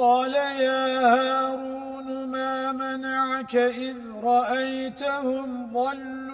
قال يا هارون ما منعك إذ رأيتهم ضلوا